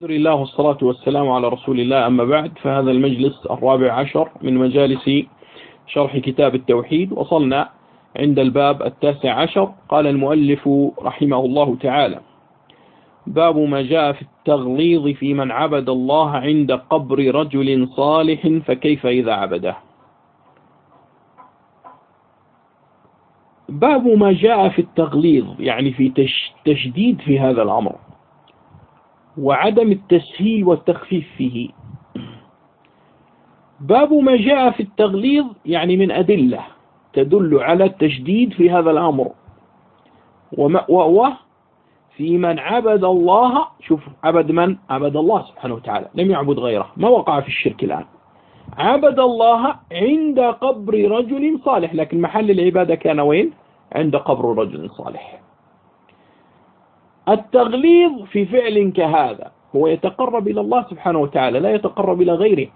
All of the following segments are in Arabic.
الحمد لله والصلاة والسلام على رسول الله أما بعد فهذا المجلس الرابع عشر من مجالس شرح كتاب التوحيد وصلنا عند الباب التاسع عشر قال المؤلف رحمه الله تعالى باب ما جاء في التغليظ في من عبد الله عند قبر رجل صالح فكيف إذا عبده باب ما جاء في التغليظ يعني في تشديد في هذا الأمر وعدم التسهيل والتخفيف فيه. باب ما جاء في التغليظ يعني من أدلة تدل على التشديد في هذا الأمر. وهو في من عبد الله شوف عبد من؟ عبد الله سبحانه وتعالى لم يعبد غيره. ما وقع في الشرك الآن؟ عبد الله عند قبر رجل صالح لكن محل العبادة كان وين؟ عند قبر رجل صالح. التغليظ في فعل كهذا هو يتقرب إلى الله سبحانه وتعالى لا يتقرب إلى غيره.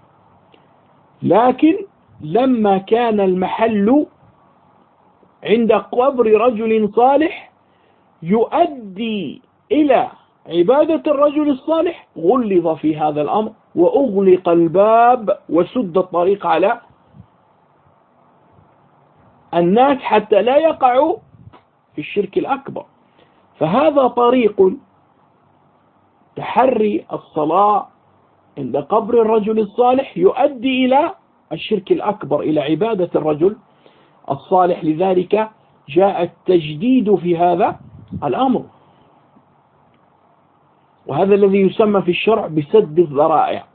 لكن لما كان المحل عند قبر رجل صالح يؤدي إلى عبادة الرجل الصالح غلظ في هذا الأمر وأغلق الباب وسد الطريق على الناس حتى لا يقعوا في الشرك الأكبر. فهذا طريق تحري الصلاة عند قبر الرجل الصالح يؤدي إلى الشرك الأكبر إلى عبادة الرجل الصالح. لذلك جاء التجديد في هذا الأمر. وهذا الذي يسمى في الشرع بسد الذرائع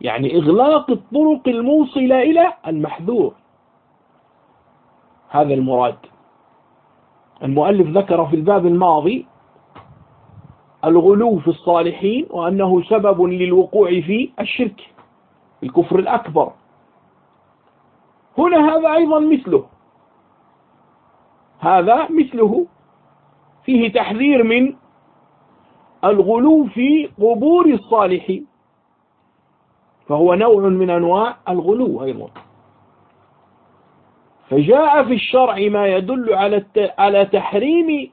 يعني إغلاق الطرق الموصلة إلى المحذور. هذا المراد. المؤلف ذكر في الباب الماضي الغلو في الصالحين وأنه سبب للوقوع في الشرك الكفر الأكبر. هنا هذا أيضا مثله. هذا مثله. فيه تحذير من الغلو في قبور الصالحين فهو نوع من أنواع الغلو أيضا. فجاء في الشرع ما يدل على على تحريم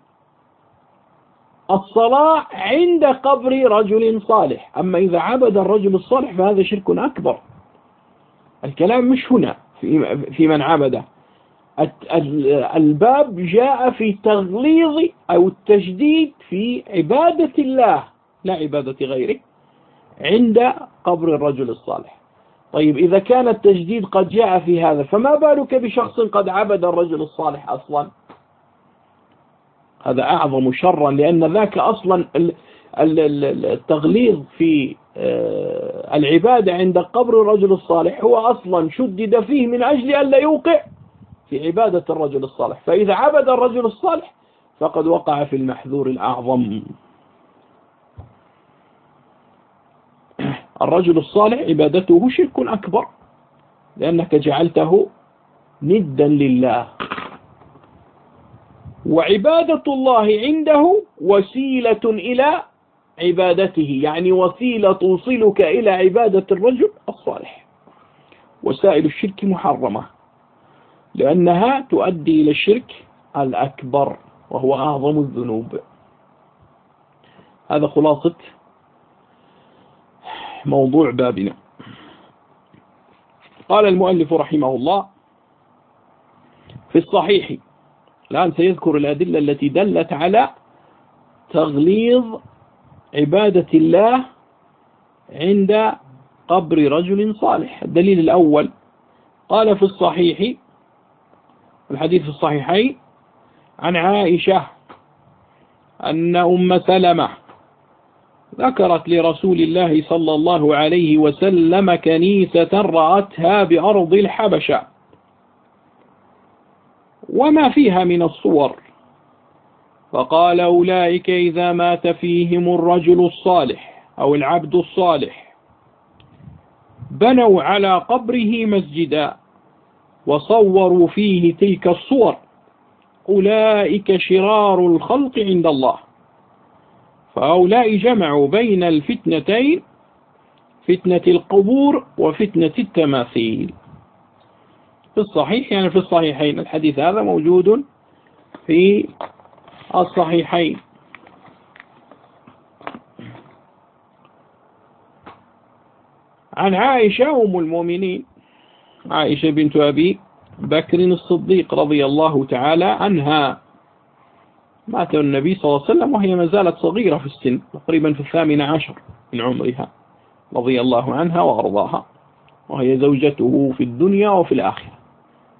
الصلاة عند قبر رجل صالح. أما إذا عبد الرجل الصالح فهذا شرك أكبر. الكلام مش هنا في من عبده. الباب جاء في تغليظ أو التشديد في عبادة الله لا عبادة غيره عند قبر الرجل الصالح. طيب إذا كان التجديد قد جاء في هذا فما بالك بشخص قد عبد الرجل الصالح أصلا؟ هذا أعظم شرا لأن ذاك أصلا التغليظ في آه، العبادة عند قبر الرجل الصالح هو أصلا شدد فيه من أجل أن لا يوقع في عبادة الرجل الصالح. فإذا عبد الرجل الصالح فقد وقع في المحذور الأعظم. الرجل الصالح عبادته شرك أكبر لأنك جعلته ندا لله. وعبادة الله عنده وسيلة إلى عبادته يعني وسيلة توصلك إلى عبادة الرجل الصالح. وسائل الشرك محرمة لأنها تؤدي إلى الشرك الأكبر وهو أعظم الذنوب. هذا خلاصة موضوع بابنا. قال المؤلف رحمه الله في الصحيح الآن سيذكر الأدلة التي دلت على تغليظ عبادة الله عند قبر رجل صالح. الدليل الأول قال في الصحيح الحديث في الصحيحين عن عائشة أن أم سلمة ذكرت لرسول الله صلى الله عليه وسلم كنيسة رأتها بأرض الحبشة. وما فيها من الصور. فقال أولئك إذا مات فيهم الرجل الصالح أو العبد الصالح. بنوا على قبره مسجدا وصوروا فيه تلك الصور. أولئك شرار الخلق عند الله. فهؤلاء جمعوا بين الفتنتين فتنة القبور وفتنة التماثيل. في الصحيح يعني في الصحيحين الحديث هذا موجود في الصحيحين. عن عائشة أم المؤمنين عائشة بنت أبي بكر الصديق رضي الله تعالى عنها. مات النبي صلى الله عليه وسلم وهي ما زالت صغيرة في السن تقريبا في الثامن عشر من عمرها رضي الله عنها وأرضاها وهي زوجته في الدنيا وفي الآخرة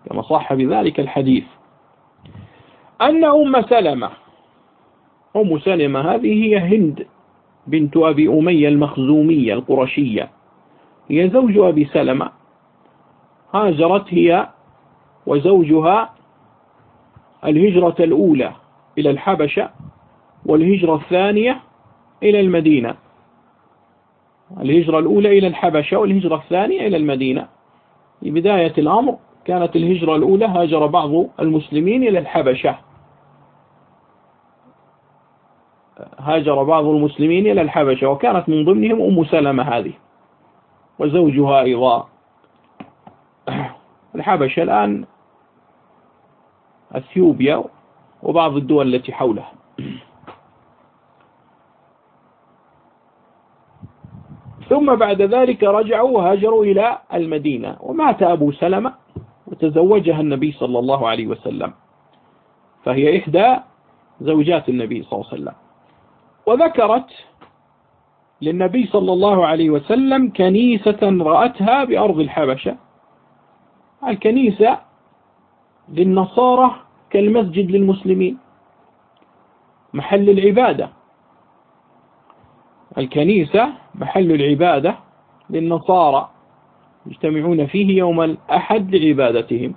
كما صح بذلك الحديث. أن أم سلمة أم سلمة هذه هي هند بنت أبي أمية المخزومية القرشية هي زوج أبي سلمة هاجرت هي وزوجها الهجرة الأولى إلى الحبشة والهجرة الثانية إلى المدينة. الهجرة الأولى إلى الحبشة والهجرة الثانية إلى المدينة. في بداية الأمر كانت الهجرة الأولى هاجر بعض المسلمين إلى الحبشة. هاجر بعض المسلمين إلى الحبشة وكانت من ضمنهم أم سلمة هذه وزوجها أيضا. الحبشة الآن أثيوبيا وبعض الدول التي حولها. ثم بعد ذلك رجعوا وهاجروا إلى المدينة. ومات أبو سلمة وتزوجها النبي صلى الله عليه وسلم. فهي إحدى زوجات النبي صلى الله عليه وسلم. وذكرت للنبي صلى الله عليه وسلم كنيسة رأتها بأرض الحبشة. الكنيسة للنصارى كالمسجد للمسلمين محل العبادة. الكنيسة محل العبادة للنصارى يجتمعون فيه يوم الأحد لعبادتهم.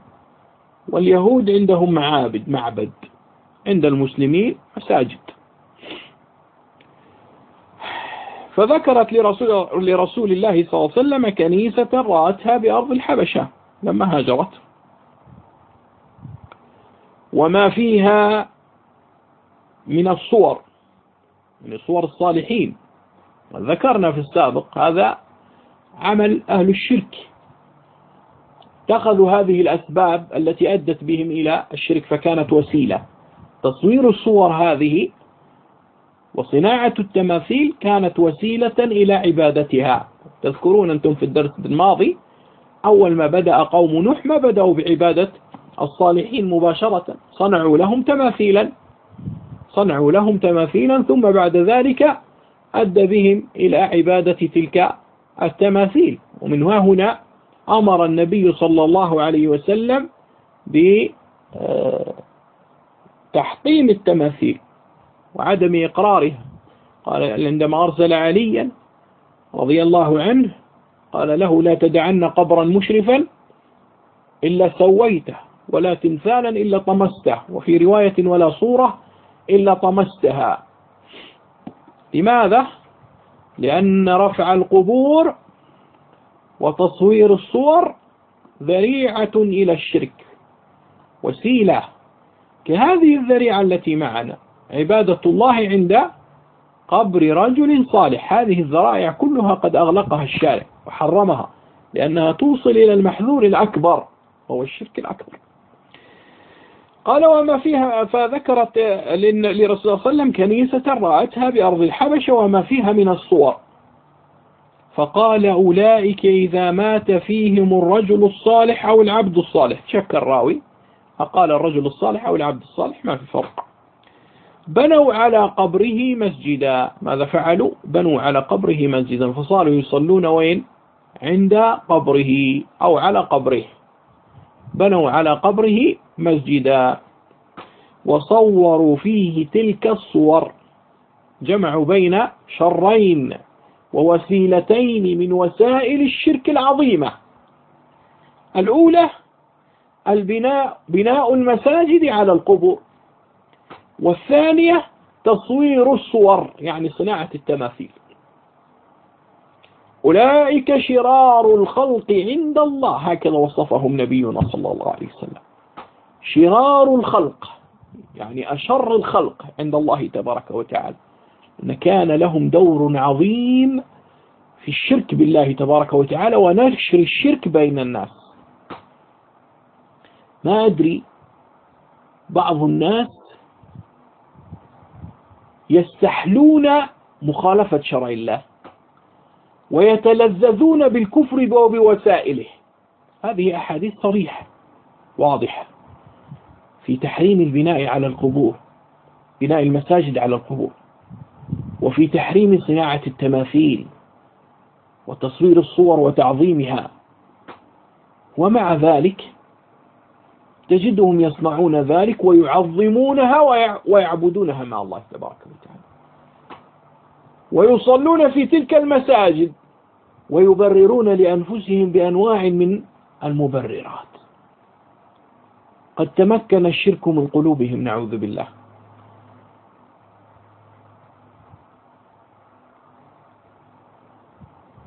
واليهود عندهم معابد معبد عند المسلمين مساجد. فذكرت لرسول, لرسول الله صلى الله عليه وسلم كنيسة رأتها بأرض الحبشة لما هاجرت. وما فيها من الصور من صور الصالحين. ذكرنا في السابق هذا عمل أهل الشرك. اتخذوا هذه الأسباب التي أدت بهم إلى الشرك فكانت وسيلة. تصوير الصور هذه وصناعة التماثيل كانت وسيلة إلى عبادتها. تذكرون أنتم في الدرس الماضي أول ما بدأ قوم نوح ما بدأوا بعبادة الصالحين مباشرة. صنعوا لهم تماثيلا. صنعوا لهم تماثيلا ثم بعد ذلك أدى بهم إلى عبادة تلك التماثيل. ومن هنا أمر النبي صلى الله عليه وسلم بتحطيم التماثيل وعدم إقرارها قال عندما أرسل عليا رضي الله عنه قال له لا تدعن قبرا مشرفا إلا سويته. ولا تمثالا إلا طمسته وفي رواية ولا صورة إلا طمستها. لماذا؟ لأن رفع القبور وتصوير الصور ذريعة إلى الشرك وسيلة كهذه الذريعة التي معنا. عبادة الله عند قبر رجل صالح. هذه الذرائع كلها قد أغلقها الشارع وحرمها لأنها توصل إلى المحذور الأكبر وهو الشرك الأكبر. قال وما فيها فذكرت لرسول الله صلى الله عليه وسلم كنيسة رأتها بأرض الحبشة وما فيها من الصور. فقال أولئك إذا مات فيهم الرجل الصالح أو العبد الصالح. شك الراوي. فقال الرجل الصالح أو العبد الصالح ما في فرق. بنوا على قبره مسجدا. ماذا فعلوا؟ بنوا على قبره مسجدا. فصاروا يصلون وين؟ عند قبره أو على قبره. بنوا على قبره مسجدا. وصوروا فيه تلك الصور. جمعوا بين شرين ووسيلتين من وسائل الشرك العظيمة. الأولى البناء بناء المساجد على القبور. والثانية تصوير الصور يعني صناعة التماثيل. أولئك شرار الخلق عند الله. هكذا وصفهم نبينا صلى الله عليه وسلم. شرار الخلق يعني أشر الخلق عند الله تبارك وتعالى. أن كان لهم دور عظيم في الشرك بالله تبارك وتعالى ونشر الشرك بين الناس. ما أدري بعض الناس يستحلون مخالفة شرع الله. ويتلذذون بالكفر وبوسائله. هذه أحاديث صريحة واضحة. في تحريم البناء على القبور بناء المساجد على القبور وفي تحريم صناعة التماثيل وتصوير الصور وتعظيمها. ومع ذلك تجدهم يصنعون ذلك ويعظمونها ويعبدونها مع الله تبارك وتعالى. ويصلون في تلك المساجد ويبررون لأنفسهم بأنواع من المبررات. قد تمكن الشرك من قلوبهم نعوذ بالله.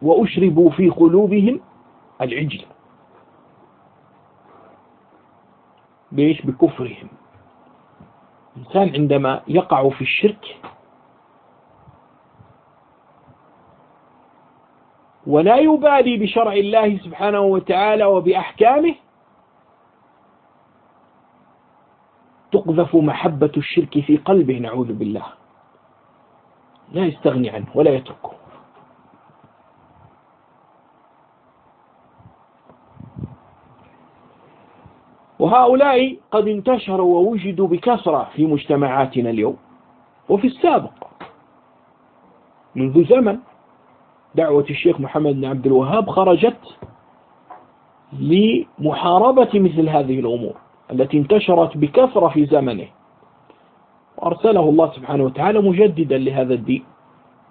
وأشربوا في قلوبهم العجل. بإيش؟ بكفرهم. الإنسان عندما يقع في الشرك ولا يبالي بشرع الله سبحانه وتعالى وبأحكامه تقذف محبة الشرك في قلبه نعوذ بالله. لا يستغني عنه ولا يتركه. وهؤلاء قد انتشروا ووجدوا بكثرة في مجتمعاتنا اليوم وفي السابق منذ زمن دعوة الشيخ محمد بن عبد الوهاب خرجت لمحاربة مثل هذه الأمور التي انتشرت بكثرة في زمنه. وأرسله الله سبحانه وتعالى مجددا لهذا الدين.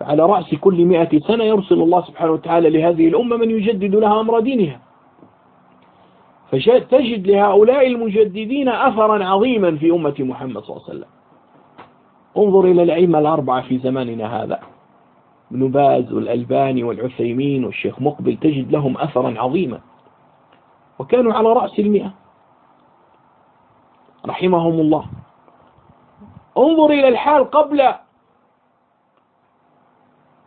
فعلى رأس كل مئة سنة يرسل الله سبحانه وتعالى لهذه الأمة من يجدد لها أمر دينها. فتجد لهؤلاء المجددين أثرا عظيما في أمة محمد صلى الله عليه وسلم. انظر إلى الأئمة الأربعة في زماننا هذا. ابن باز والألباني والعثيمين والشيخ مقبل تجد لهم أثرا عظيما. وكانوا على رأس المئة. رحمهم الله. انظر إلى الحال قبل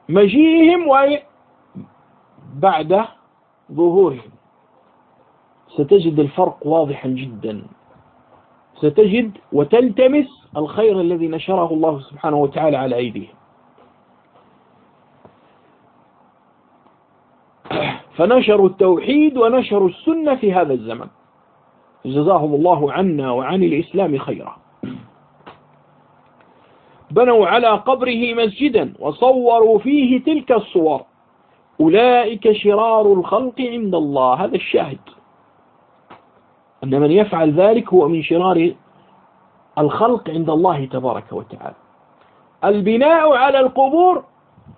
مجيئهم وبعد ظهورهم. ستجد الفرق واضحا جدا. ستجد وتلتمس الخير الذي نشره الله سبحانه وتعالى على أيديهم. فنشروا التوحيد ونشروا السنة في هذا الزمن. جزاهم الله عنا وعن الإسلام خيرا. بنوا على قبره مسجدا وصوروا فيه تلك الصور. أولئك شرار الخلق عند الله. هذا الشاهد. أن من يفعل ذلك هو من شرار الخلق عند الله تبارك وتعالى. البناء على القبور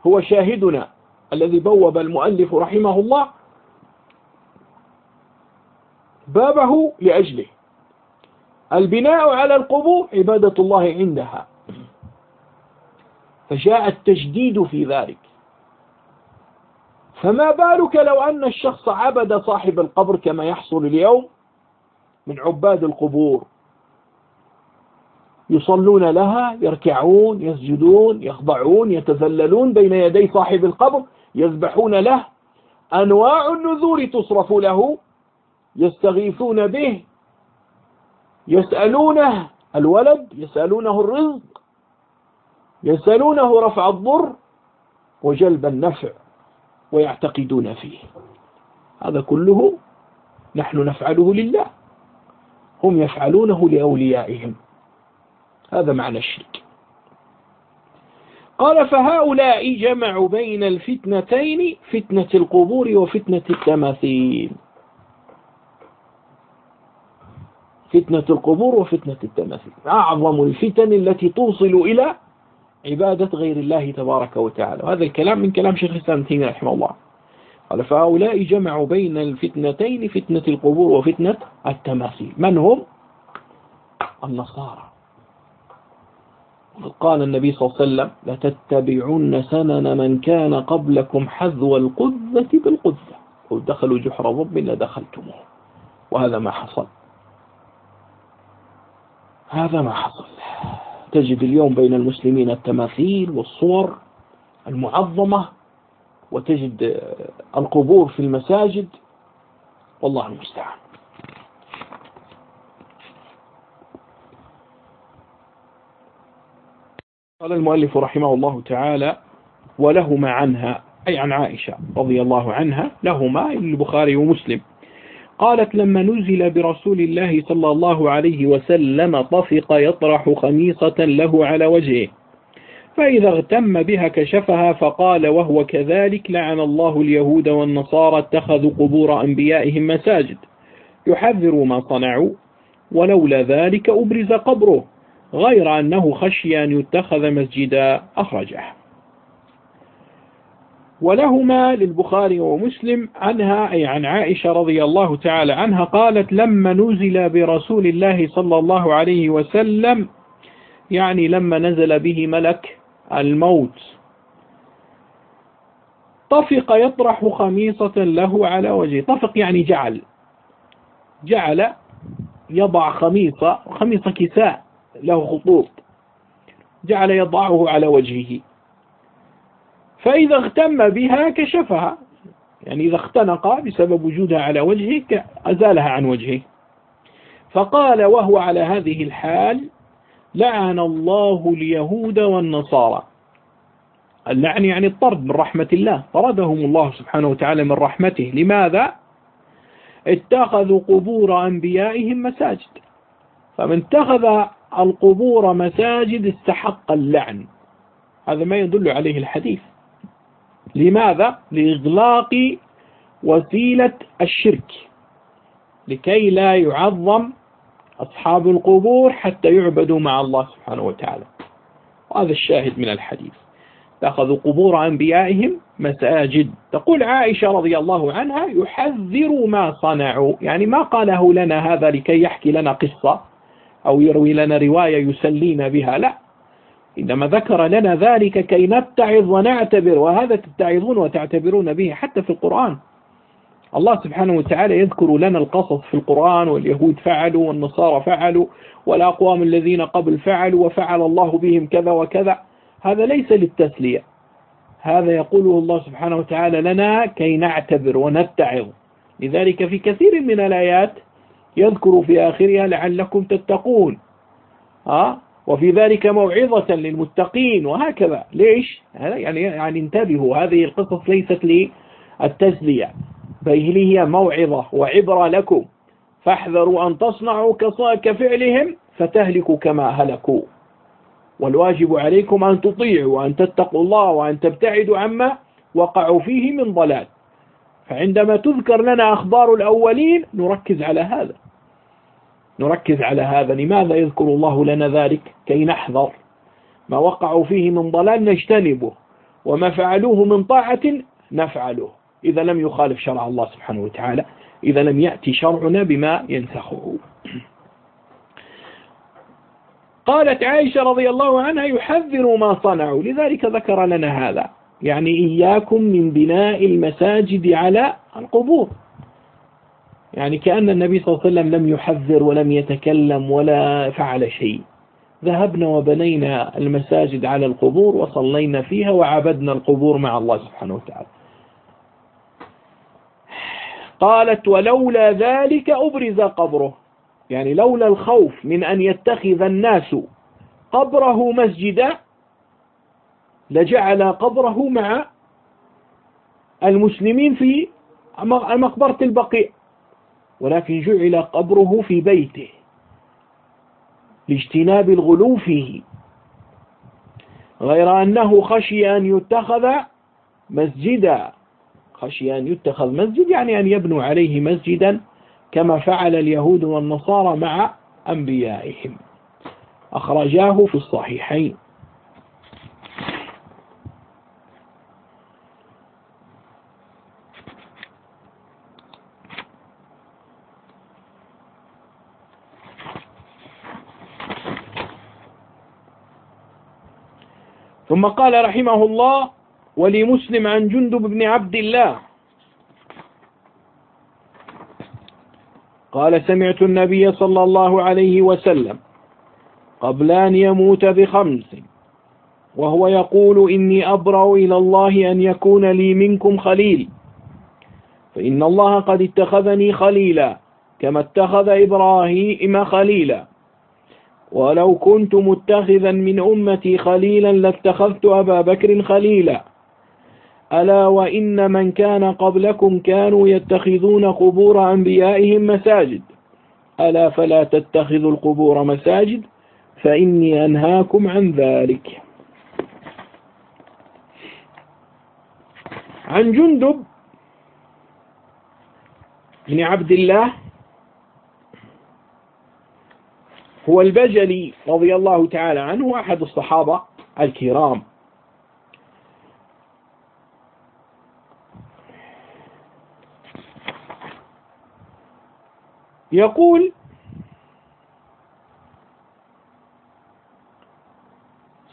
هو شاهدنا. الذي بوب المؤلف رحمه الله بابه لأجله. البناء على القبور عبادة الله عندها. فجاء التجديد في ذلك. فما بالك لو أن الشخص عبد صاحب القبر كما يحصل اليوم من عباد القبور؟ يصلون لها يركعون يسجدون يخضعون يتذللون بين يدي صاحب القبر يذبحون له أنواع النذور تصرف له يستغيثون به يسألونه الولد يسألونه الرزق يسألونه رفع الضر وجلب النفع ويعتقدون فيه. هذا كله نحن نفعله لله هم يفعلونه لأوليائهم. هذا معنى الشرك. قال فهؤلاء جمعوا بين الفتنتين فتنة القبور وفتنة التماثيل. فتنة القبور وفتنة التماثيل. أعظم الفتن التي توصل إلى عبادة غير الله تبارك وتعالى. وهذا الكلام من كلام شيخ الإسلام تيمية رحمه الله. قال فهؤلاء جمعوا بين الفتنتين فتنة القبور وفتنة التماثيل. من هم؟ النصارى. قال النبي صلى الله عليه وسلم لتتبعن سنن من كان قبلكم حذو القذة بالقذة. ودخلوا جحر ضب لدخلتموه وهذا ما حصل. هذا ما حصل. تجد اليوم بين المسلمين التماثيل والصور المعظمة وتجد القبور في المساجد. والله المستعان. قال المؤلف رحمه الله تعالى ولهما عنها أي عن عائشة رضي الله عنها لهما البخاري ومسلم. قالت لما نزل برسول الله صلى الله عليه وسلم طفق يطرح خميصة له على وجهه. فإذا اغتم بها كشفها فقال وهو كذلك لعن الله اليهود والنصارى اتخذوا قبور أنبيائهم مساجد. يحذر ما صنعوا ولولا ذلك أبرز قبره. غير أنه خشي أن يتخذ مسجدا أخرجه. ولهما للبخاري ومسلم عنها أي عن عائشة رضي الله تعالى عنها قالت لما نزل برسول الله صلى الله عليه وسلم يعني لما نزل به ملك الموت طفق يطرح خميصة له على وجهه. طفق يعني جعل جعل يضع خميصة خميصة كساء. له خطوط. جعل يضعه على وجهه. فإذا اغتم بها كشفها. يعني إذا اختنق بسبب وجودها على وجهه أزالها عن وجهه. فقال وهو على هذه الحال لعن الله اليهود والنصارى. اللعن يعني الطرد من رحمة الله. طردهم الله سبحانه وتعالى من رحمته. لماذا؟ اتخذوا قبور أنبيائهم مساجد. فمن اتخذ القبور مساجد استحق اللعن. هذا ما يدل عليه الحديث. لماذا؟ لإغلاق وسيلة الشرك. لكي لا يعظم أصحاب القبور حتى يعبدوا مع الله سبحانه وتعالى. وهذا الشاهد من الحديث. اتخذوا قبور أنبيائهم مساجد. تقول عائشة رضي الله عنها يحذر ما صنعوا. يعني ما قاله لنا هذا لكي يحكي لنا قصة. أو يروي لنا رواية يسلينا بها. لا. إنما ذكر لنا ذلك كي نتعظ ونعتبر وهذا تتعظون وتعتبرون به حتى في القرآن. الله سبحانه وتعالى يذكر لنا القصص في القرآن واليهود فعلوا والنصارى فعلوا والأقوام الذين قبل فعلوا وفعل الله بهم كذا وكذا. هذا ليس للتسلية. هذا يقوله الله سبحانه وتعالى لنا كي نعتبر ونتعظ. لذلك في كثير من الآيات يذكر في آخرها لعلكم تتقون. ها وفي ذلك موعظة للمتقين وهكذا. ليش؟ يعني يعني انتبهوا هذه القصص ليست للتسلية بل هي موعظة وعبرة لكم. فاحذروا أن تصنعوا كفعلهم فتهلكوا كما هلكوا. والواجب عليكم أن تطيعوا وأن تتقوا الله وأن تبتعدوا عما وقعوا فيه من ضلال. فعندما تذكر لنا أخبار الأولين نركز على هذا. نركز على هذا. لماذا يذكر الله لنا ذلك؟ كي نحذر. ما وقعوا فيه من ضلال نجتنبه وما فعلوه من طاعة نفعله. إذا لم يخالف شرع الله سبحانه وتعالى. إذا لم يأتي شرعنا بما ينسخه. قالت عائشة رضي الله عنها يحذر ما صنعوا. لذلك ذكر لنا هذا. يعني إياكم من بناء المساجد على القبور. يعني كأن النبي صلى الله عليه وسلم لم يحذر ولم يتكلم ولا فعل شيء. ذهبنا وبنينا المساجد على القبور وصلينا فيها وعبدنا القبور مع الله سبحانه وتعالى. قالت ولولا ذلك أبرز قبره. يعني لولا الخوف من أن يتخذ الناس قبره مسجدا لجعل قبره مع المسلمين في مقبرة البقيع. ولكن جعل قبره في بيته لاجتناب الغلو فيه. غير أنه خشي أن يتخذ مسجدا. خشي أن يتخذ مسجد يعني أن يبنوا عليه مسجدا كما فعل اليهود والنصارى مع أنبيائهم. أخرجاه في الصحيحين. ثم قال رحمه الله ولمسلم عن جندب بن عبد الله. قال سمعت النبي صلى الله عليه وسلم قبل أن يموت بخمس وهو يقول إني أبرأ إلى الله أن يكون لي منكم خليل فإن الله قد اتخذني خليلا كما اتخذ إبراهيم خليلا. ولو كنت متخذا من أمتي خليلا لاتخذت أبا بكر خليلا. ألا وإن من كان قبلكم كانوا يتخذون قبور أنبيائهم مساجد. ألا فلا تتخذوا القبور مساجد فإني أنهاكم عن ذلك. عن جندب بن عبد الله هو البجلي رضي الله تعالى عنه أحد الصحابة الكرام. يقول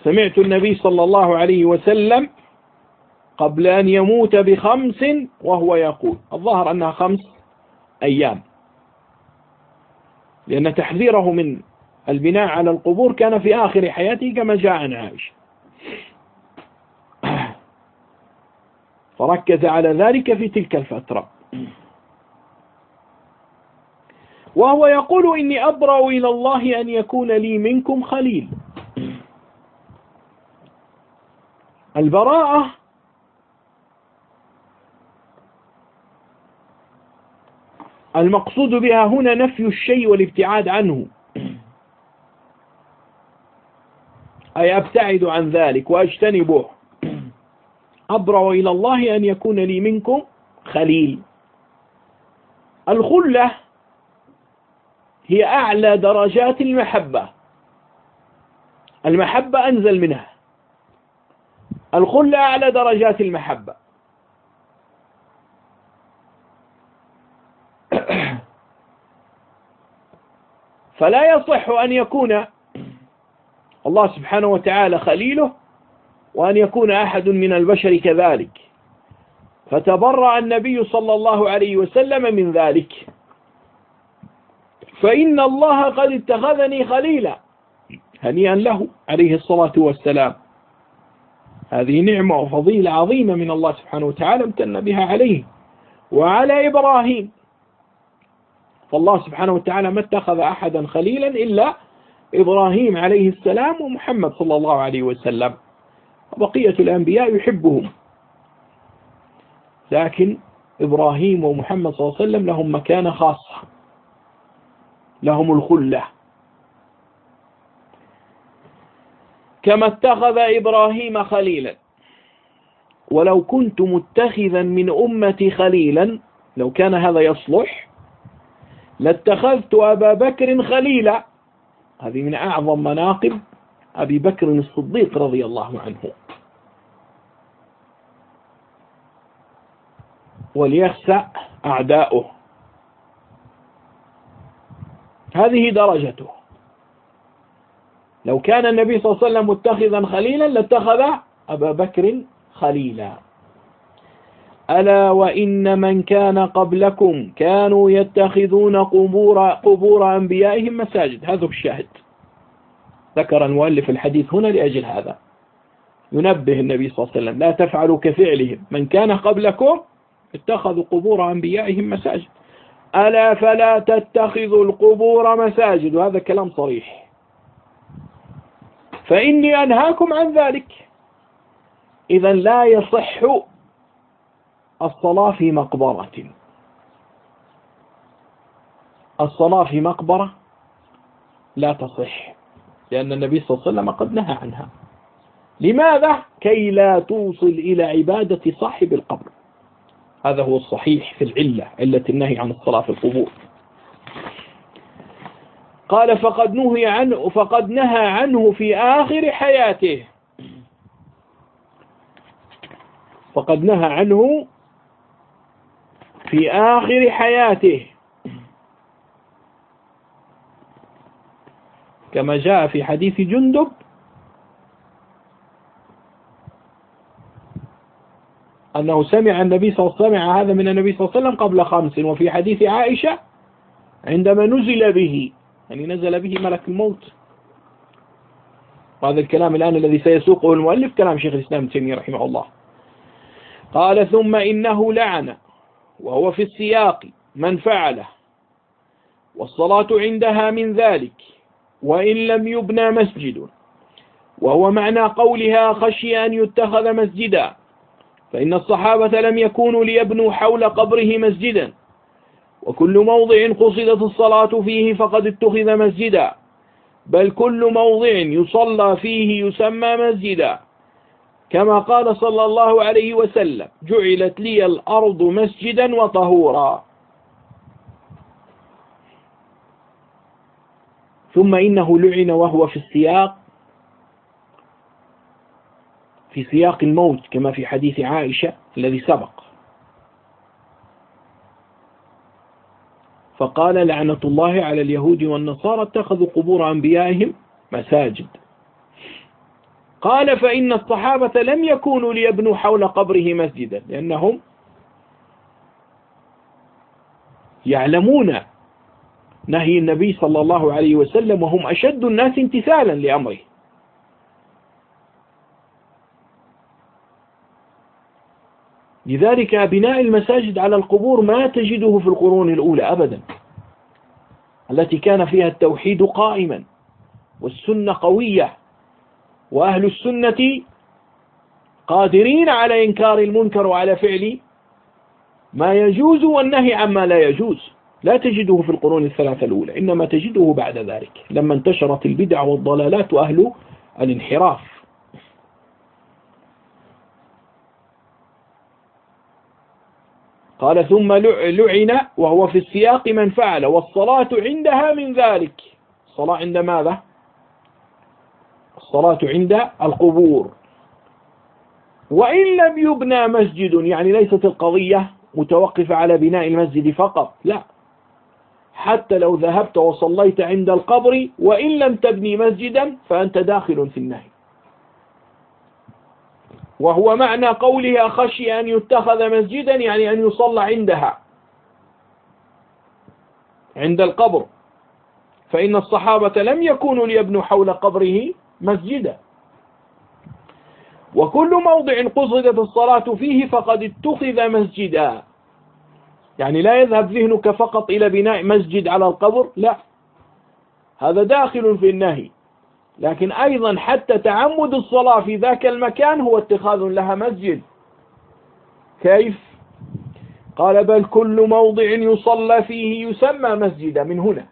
سمعت النبي صلى الله عليه وسلم قبل أن يموت بخمس وهو يقول. الظاهر أنها خمس أيام. لأن تحذيره من البناء على القبور كان في آخر حياته كما جاء عن عائشة. فركز على ذلك في تلك الفترة. وهو يقول إني أبرأ إلى الله أن يكون لي منكم خليل. البراءة المقصود بها هنا نفي الشيء والابتعاد عنه. أي أبتعد عن ذلك وأجتنبه. أبرأ إلى الله أن يكون لي منكم خليل. الخلة هي أعلى درجات المحبة. المحبة أنزل منها. الخلة أعلى درجات المحبة. فلا يصح أن يكون الله سبحانه وتعالى خليله وأن يكون أحد من البشر كذلك. فتبرأ النبي صلى الله عليه وسلم من ذلك. فإن الله قد اتخذني خليلا هنيئا له عليه الصلاة والسلام. هذه نعمة وفضيلة عظيمة من الله سبحانه وتعالى امتن بها عليه. وعلى إبراهيم فالله سبحانه وتعالى ما اتخذ أحدا خليلا إلا إبراهيم عليه السلام ومحمد صلى الله عليه وسلم. وبقية الأنبياء يحبهم. لكن إبراهيم ومحمد صلى الله عليه وسلم لهم مكانة خاصة. لهم الخلة. كما اتخذ إبراهيم خليلا. ولو كنت متخذا من أمتي خليلا لو كان هذا يصلح لاتخذت أبا بكر خليلا. هذه من أعظم مناقب أبي بكر الصديق رضي الله عنه. وليخسأ أعداؤه. هذه درجته. لو كان النبي صلى الله عليه وسلم متخذا خليلا لاتخذ أبا بكر خليلا. ألا وإن من كان قبلكم كانوا يتخذون قبور, قبور أنبيائهم مساجد. هذا الشاهد. ذكر المؤلف الحديث هنا لأجل هذا. ينبه النبي صلى الله عليه وسلم لا تفعلوا كفعلهم. من كان قبلكم اتخذوا قبور أنبيائهم مساجد. ألا فلا تتخذوا القبور مساجد. وهذا كلام صريح. فإني أنهاكم عن ذلك. إذا لا يصح الصلاة في مقبرة. الصلاة في مقبرة لا تصح لأن النبي صلى الله عليه وسلم قد نهى عنها. لماذا؟ كي لا توصل إلى عبادة صاحب القبر. هذا هو الصحيح في العلة علة النهي عن الصلاة في القبور. قال فقد نهي عنه فقد نهى عنه في آخر حياته. فقد نهى عنه في آخر حياته. كما جاء في حديث جندب أنه سمع النبي صلى الله عليه وسلم هذا من النبي صلى الله عليه وسلم قبل خمس. وفي حديث عائشة عندما نزل به يعني نزل به ملك الموت. وهذا الكلام الآن الذي سيسوقه المؤلف كلام شيخ الإسلام تيمية رحمه الله. قال ثم إنه لعن. وهو في السياق من فعله. والصلاة عندها من ذلك وإن لم يبنى مسجد. وهو معنى قولها خشي أن يتخذ مسجدا. فإن الصحابة لم يكونوا ليبنوا حول قبره مسجدا. وكل موضع قصدت الصلاة فيه فقد اتخذ مسجدا. بل كل موضع يصلى فيه يسمى مسجدا. كما قال صلى الله عليه وسلم جعلت لي الأرض مسجدا وطهورا. ثم إنه لعن وهو في السياق في سياق الموت كما في حديث عائشة الذي سبق. فقال لعنة الله على اليهود والنصارى اتخذوا قبور أنبيائهم مساجد. قال فإن الصحابة لم يكونوا ليبنوا حول قبره مسجدا لأنهم يعلمون نهي النبي صلى الله عليه وسلم وهم أشد الناس امتثالا لأمره. لذلك بناء المساجد على القبور ما تجده في القرون الأولى أبدا التي كان فيها التوحيد قائما والسنة قوية. وأهل السنة قادرين على إنكار المنكر وعلى فعل ما يجوز والنهي عما لا يجوز. لا تجده في القرون الثلاثة الأولى إنما تجده بعد ذلك لما انتشرت البدع والضلالات وأهل الانحراف. قال ثم لعن وهو في السياق من فعل والصلاة عندها من ذلك. الصلاة عند ماذا؟ الصلاة عند القبور. وإن لم يبنى مسجد يعني ليست القضية متوقفة على بناء المسجد فقط لا. حتى لو ذهبت وصليت عند القبر وإن لم تبني مسجدا فأنت داخل في النهي. وهو معنى قولها خشي أن يتخذ مسجدا يعني أن يصلى عندها عند القبر. فإن الصحابة لم يكونوا ليبنوا حول قبره. مسجدا وكل موضع قصدت الصلاة فيه فقد اتخذ مسجدا. يعني لا يذهب ذهنك فقط إلى بناء مسجد على القبر لا. هذا داخل في النهي. لكن أيضا حتى تعمد الصلاة في ذاك المكان هو اتخاذ لها مسجد. كيف؟ قال بل كل موضع يصلى فيه يسمى مسجدا من هنا.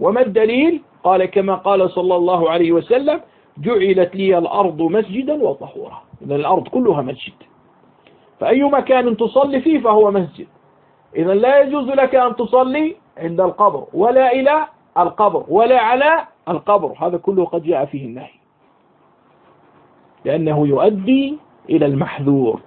وما الدليل؟ قال كما قال صلى الله عليه وسلم جعلت لي الأرض مسجدا وطهورا. إذا الأرض كلها مسجد. فأي مكان تصلي فيه فهو مسجد. إذا لا يجوز لك أن تصلي عند القبر ولا إلى القبر ولا على القبر. هذا كله قد جاء فيه النهي. لأنه يؤدي إلى المحذور.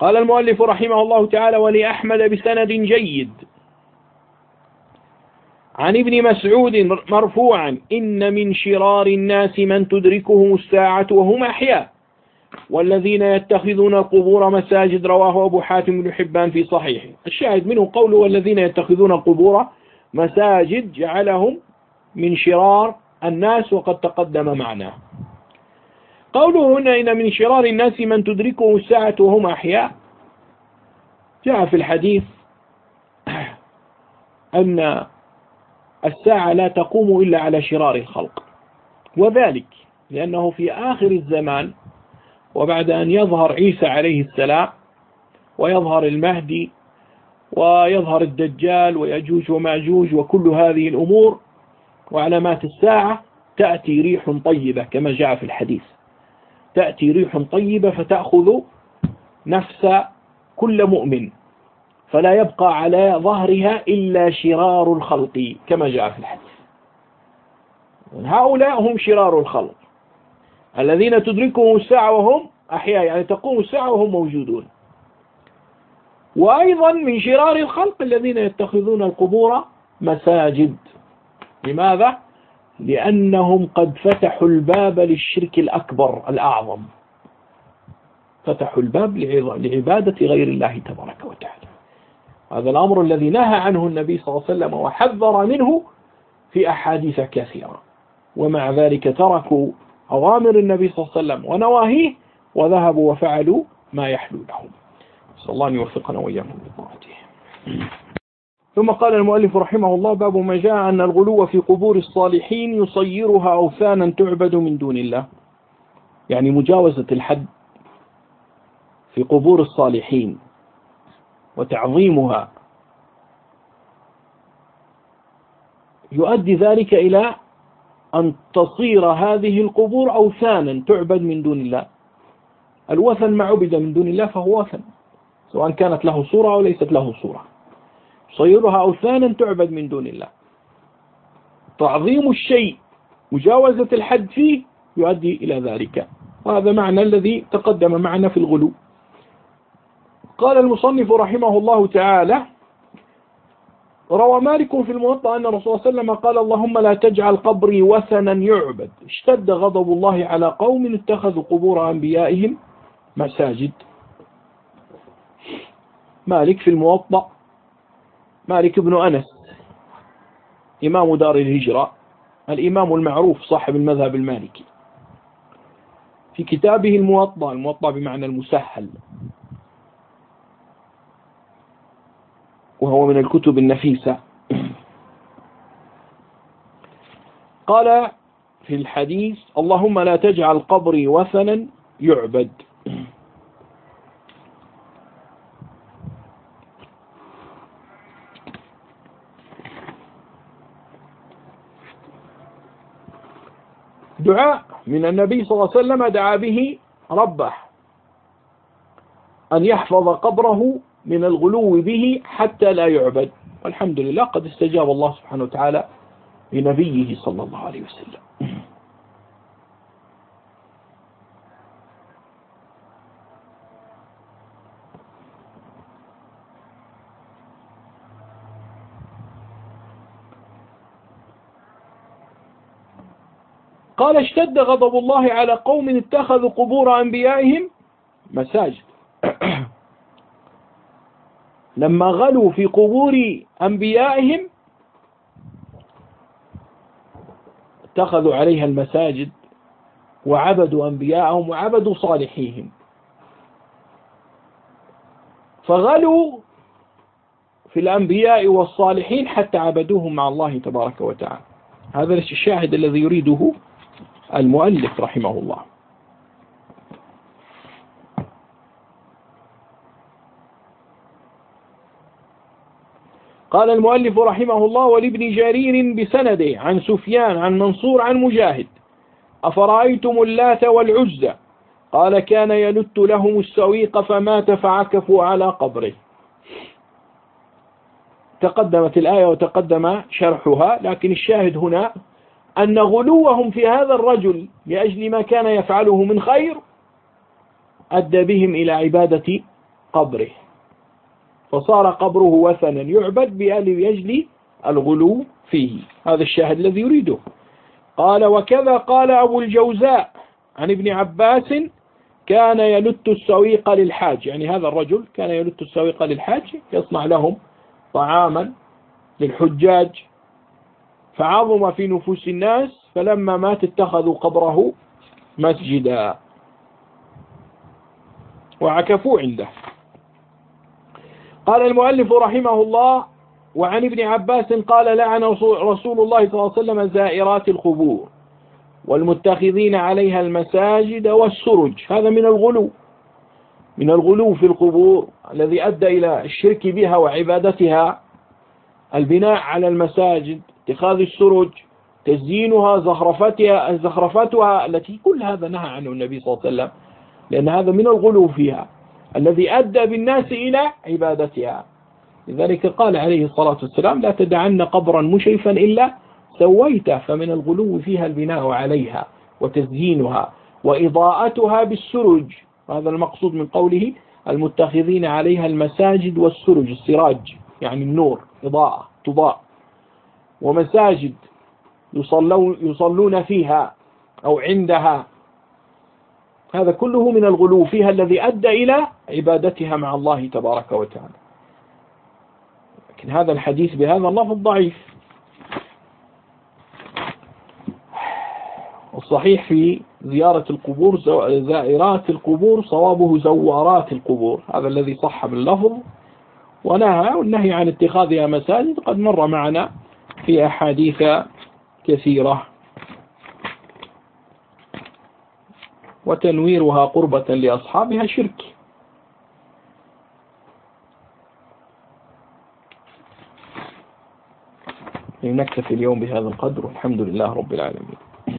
قال المؤلف رحمه الله تعالى ولأحمد بسند جيد. عن ابن مسعود مرفوعا إن من شرار الناس من تدركهم الساعة وهم أحياء والذين يتخذون القبور مساجد رواه أبو حاتم بن حبان في صحيحه. الشاهد منه قوله والذين يتخذون القبور مساجد جعلهم من شرار الناس وقد تقدم معناه قوله هنا إن من شرار الناس من تدركه الساعة وهم أحياء. جاء في الحديث أن الساعة لا تقوم إلا على شرار الخلق. وذلك لأنه في آخر الزمان وبعد أن يظهر عيسى عليه السلام ويظهر المهدي ويظهر الدجال ويجوج وماجوج وكل هذه الأمور وعلامات الساعة تأتي ريح طيبة كما جاء في الحديث. تأتي ريح طيبة فتأخذ نفس كل مؤمن. فلا يبقى على ظهرها إلا شرار الخلق كما جاء في الحديث. هؤلاء هم شرار الخلق. الذين تدركهم الساعة وهم أحياء يعني تقوم الساعة وهم موجودون. وأيضا من شرار الخلق الذين يتخذون القبور مساجد. لماذا؟ لأنهم قد فتحوا الباب للشرك الأكبر الأعظم. فتحوا الباب لعبادة غير الله تبارك وتعالى. هذا الأمر الذي نهى عنه النبي صلى الله عليه وسلم وحذر منه في أحاديث كثيرة. ومع ذلك تركوا أوامر النبي صلى الله عليه وسلم ونواهيه وذهبوا وفعلوا ما يحلو لهم. صلى الله أن يوفقنا وإياكم بطاعته. ثم قال المؤلف رحمه الله باب ما جاء أن الغلو في قبور الصالحين يصيرها أوثانا تعبد من دون الله. يعني مجاوزة الحد في قبور الصالحين وتعظيمها. يؤدي ذلك إلى أن تصير هذه القبور أوثانا تعبد من دون الله. الوثن ما عبد من دون الله فهو وثن سواء كانت له صورة أو ليست له صورة. صيرها أوثانا تعبد من دون الله. تعظيم الشيء مجاوزة الحد فيه يؤدي إلى ذلك. وهذا معنى الذي تقدم معنا في الغلو. قال المصنف رحمه الله تعالى روى مالك في الموطأ أن الرسول صلى الله عليه وسلم قال اللهم لا تجعل قبري وثنا يعبد. اشتد غضب الله على قوم اتخذوا قبور أنبيائهم مساجد. مالك في الموطأ مالك بن أنس إمام دار الهجرة الإمام المعروف صاحب المذهب المالكي. في كتابه الموطأ الموطأ بمعنى المسهل. وهو من الكتب النفيسة. قال في الحديث اللهم لا تجعل قبري وثنا يعبد. دعاء من النبي صلى الله عليه وسلم دعا به ربه. أن يحفظ قبره من الغلو به حتى لا يعبد. والحمد لله قد استجاب الله سبحانه وتعالى لنبيه صلى الله عليه وسلم. قال اشتد غضب الله على قوم اتخذوا قبور أنبيائهم مساجد. لما غلوا في قبور أنبيائهم اتخذوا عليها المساجد وعبدوا أنبياءهم وعبدوا صالحيهم. فغلوا في الأنبياء والصالحين حتى عبدوهم مع الله تبارك وتعالى. هذا الشاهد الذي يريده المؤلف رحمه الله. قال المؤلف رحمه الله ولابن جرير بسنده عن سفيان عن منصور عن مجاهد أفرأيتم اللات والعزى؟ قال كان يلت لهم السويق فمات فعكفوا على قبره. تقدمت الآية وتقدم شرحها لكن الشاهد هنا أن غلوهم في هذا الرجل لأجل ما كان يفعله من خير أدى بهم إلى عبادة قبره. فصار قبره وثنا يعبد يجلي الغلو فيه. هذا الشاهد الذي يريده. قال وكذا قال أبو الجوزاء عن ابن عباس كان يلت السويق للحاج. يعني هذا الرجل كان يلت السويق للحاج يصنع لهم طعاما للحجاج. فعظم في نفوس الناس فلما مات اتخذوا قبره مسجدا. وعكفوا عنده. قال المؤلف رحمه الله وعن ابن عباس قال لعن رسول الله صلى الله عليه وسلم زائرات القبور والمتخذين عليها المساجد والسرج. هذا من الغلو. من الغلو في القبور الذي أدى إلى الشرك بها وعبادتها البناء على المساجد. اتخاذ السرج تزيينها زخرفتها زخرفتها التي كل هذا نهى عنه النبي صلى الله عليه وسلم. لأن هذا من الغلو فيها الذي أدى بالناس إلى عبادتها. لذلك قال عليه الصلاة والسلام لا تدعن قبرا مشرفا إلا سويته. فمن الغلو فيها البناء عليها وتزيينها وإضاءتها بالسرج. هذا المقصود من قوله المتخذين عليها المساجد والسرج السراج يعني النور إضاءة تضاء. ومساجد يصلون, فيها أو عندها. هذا كله من الغلو فيها الذي أدى إلى عبادتها مع الله تبارك وتعالى. لكن هذا الحديث بهذا اللفظ ضعيف. الصحيح في زيارة القبور زائرات القبور صوابه زوارات القبور. هذا الذي صح باللفظ. ونهى والنهي عن اتخاذها مساجد قد مر معنا. في أحاديث كثيرة. وتنويرها قربة لأصحابها شرك. نكتفي اليوم بهذا القدر والحمد لله رب العالمين.